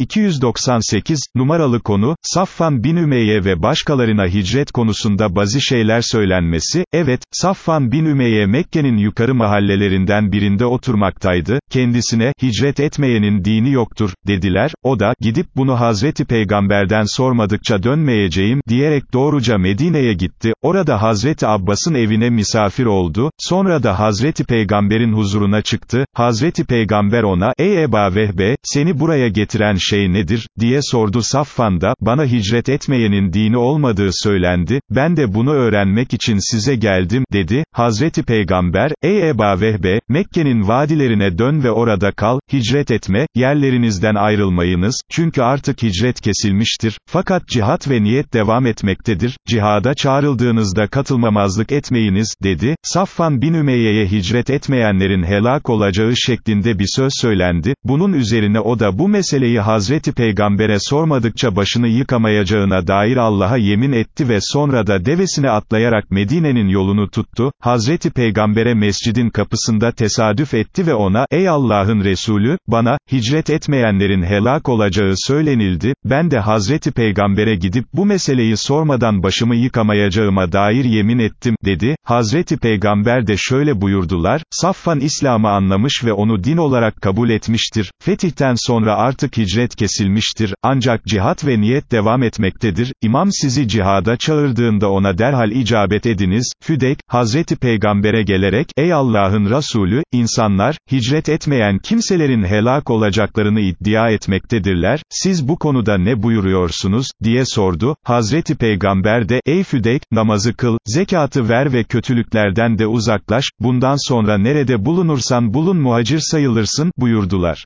298, numaralı konu, Safvan bin Ümeyye ve başkalarına hicret konusunda bazı şeyler söylenmesi, evet, Safvan bin Ümeyye Mekke'nin yukarı mahallelerinden birinde oturmaktaydı, kendisine, hicret etmeyenin dini yoktur, dediler, o da, gidip bunu Hazreti Peygamber'den sormadıkça dönmeyeceğim, diyerek doğruca Medine'ye gitti, orada Hazreti Abbas'ın evine misafir oldu, sonra da Hazreti Peygamber'in huzuruna çıktı, Hazreti Peygamber ona, ey Eba Vehbe, seni buraya getiren şey nedir, diye sordu. Safvan da, bana hicret etmeyenin dini olmadığı söylendi, ben de bunu öğrenmek için size geldim, dedi, Hazreti Peygamber, ey Eba Vehbe, Mekke'nin vadilerine dön ve orada kal, hicret etme, yerlerinizden ayrılmayınız, çünkü artık hicret kesilmiştir, fakat cihat ve niyet devam etmektedir, cihada çağrıldığınızda katılmamazlık etmeyiniz, dedi, Safvan bin Ümeyye'ye hicret etmeyenlerin helak olacağı şeklinde bir söz söylendi, bunun üzerine o da bu meseleyi Hazreti Peygamber'e sormadıkça başını yıkamayacağına dair Allah'a yemin etti ve sonra da devesine atlayarak Medine'nin yolunu tuttu, Hazreti Peygamber'e mescidin kapısında tesadüf etti ve ona, ey Allah'ın Resulü, bana, hicret etmeyenlerin helak olacağı söylenildi, ben de Hazreti Peygamber'e gidip bu meseleyi sormadan başımı yıkamayacağıma dair yemin ettim, dedi, Hazreti Peygamber de şöyle buyurdular, Safvan İslam'ı anlamış ve onu din olarak kabul etmiştir, fetihten sonra artık hicret kesilmiştir, ancak cihat ve niyet devam etmektedir, İmam sizi cihada çağırdığında ona derhal icabet ediniz, Füdek, Hazreti Peygamber'e gelerek, ey Allah'ın Resulü, insanlar, hicret etmeyen kimselerin helak olacaklarını iddia etmektedirler, siz bu konuda ne buyuruyorsunuz, diye sordu, Hazreti Peygamber de, ey Füdek, namazı kıl, zekatı ver ve kötülüklerden de uzaklaş, bundan sonra nerede bulunursan bulun muhacir sayılırsın, buyurdular.